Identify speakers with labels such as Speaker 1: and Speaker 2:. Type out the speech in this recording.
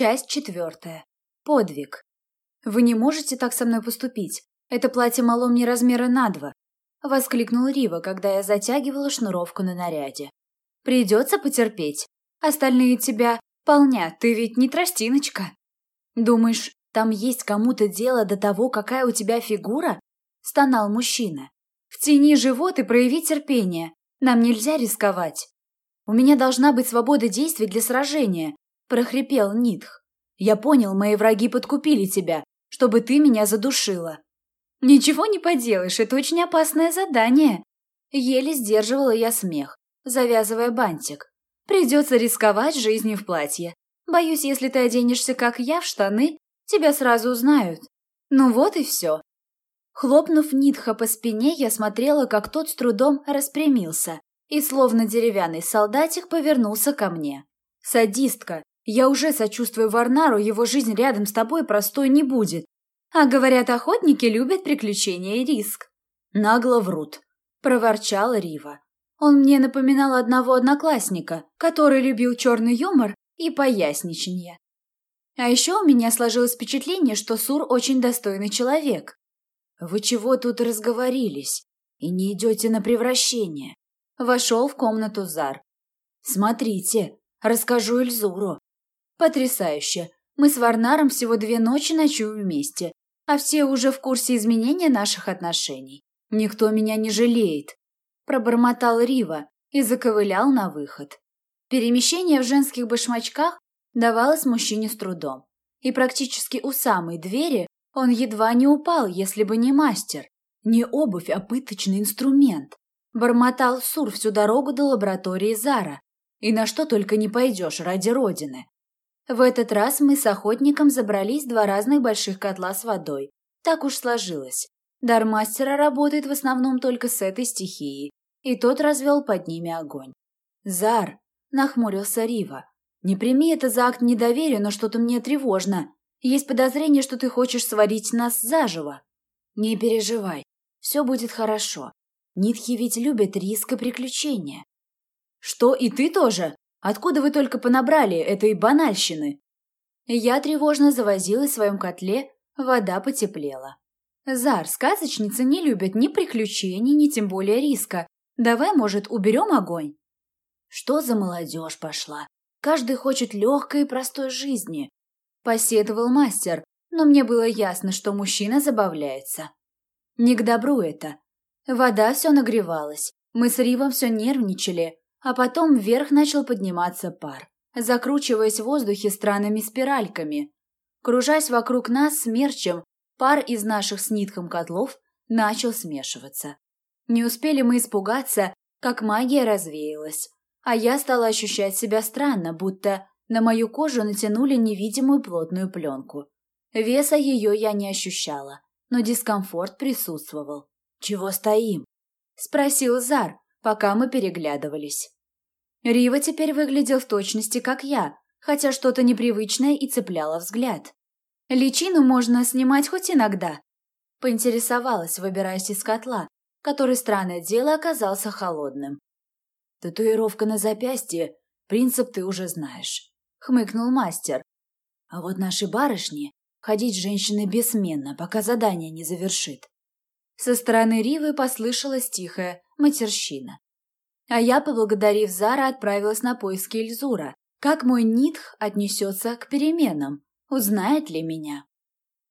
Speaker 1: Часть четвертая. Подвиг. «Вы не можете так со мной поступить. Это платье мало мне размера на два», — воскликнул Рива, когда я затягивала шнуровку на наряде. «Придется потерпеть. Остальные тебя полнят, ты ведь не тростиночка. Думаешь, там есть кому-то дело до того, какая у тебя фигура?» — стонал мужчина. «Втяни живот и прояви терпение. Нам нельзя рисковать. У меня должна быть свобода действий для сражения», — прохрипел Нитх. «Я понял, мои враги подкупили тебя, чтобы ты меня задушила». «Ничего не поделаешь, это очень опасное задание». Еле сдерживала я смех, завязывая бантик. «Придется рисковать жизнью в платье. Боюсь, если ты оденешься, как я, в штаны, тебя сразу узнают. Ну вот и все». Хлопнув Нитха по спине, я смотрела, как тот с трудом распрямился и, словно деревянный солдатик, повернулся ко мне. «Садистка, я уже сочувствую Варнару, его жизнь рядом с тобой простой не будет. А говорят, охотники любят приключения и риск». «Нагло врут», – проворчала Рива. Он мне напоминал одного одноклассника, который любил черный юмор и поясничание. А еще у меня сложилось впечатление, что Сур очень достойный человек. «Вы чего тут разговорились? И не идете на превращение?» Вошел в комнату Зар. «Смотрите, расскажу Эльзуру». «Потрясающе. Мы с Варнаром всего две ночи ночуем вместе, а все уже в курсе изменения наших отношений. Никто меня не жалеет», – пробормотал Рива и заковылял на выход. Перемещение в женских башмачках давалось мужчине с трудом, и практически у самой двери он едва не упал, если бы не мастер. Не обувь, а пыточный инструмент. Бормотал Сур всю дорогу до лаборатории Зара. И на что только не пойдешь ради Родины. В этот раз мы с охотником забрались два разных больших котла с водой. Так уж сложилось. Дар мастера работает в основном только с этой стихией, и тот развел под ними огонь. «Зар!» – нахмурился Рива. «Не прими это за акт недоверия, но что-то мне тревожно. Есть подозрение, что ты хочешь сварить нас заживо». «Не переживай, все будет хорошо. Нитхи ведь любят риск и приключения. Что, и ты тоже? Откуда вы только понабрали этой банальщины? Я тревожно завозилась в своем котле, вода потеплела. Зар, сказочницы не любят ни приключений, ни тем более риска. Давай, может, уберем огонь? Что за молодежь пошла? Каждый хочет легкой и простой жизни. Посетовал мастер, но мне было ясно, что мужчина забавляется. Не к добру это. Вода все нагревалась. Мы с Ривом все нервничали, а потом вверх начал подниматься пар, закручиваясь в воздухе странными спиральками. Кружась вокруг нас смерчем, пар из наших с нитком котлов начал смешиваться. Не успели мы испугаться, как магия развеялась, а я стала ощущать себя странно, будто на мою кожу натянули невидимую плотную пленку. Веса ее я не ощущала, но дискомфорт присутствовал. «Чего стоим?» – спросил Зар, пока мы переглядывались. Рива теперь выглядел в точности, как я, хотя что-то непривычное и цепляло взгляд. «Личину можно снимать хоть иногда», – поинтересовалась, выбираясь из котла, который, странное дело, оказался холодным. «Татуировка на запястье, принцип ты уже знаешь», – хмыкнул мастер. «А вот наши барышни ходить с женщиной бессменно, пока задание не завершит. Со стороны Ривы послышалась тихая матерщина. А я, поблагодарив Зара, отправилась на поиски Эльзура. Как мой Нитх отнесется к переменам? Узнает ли меня?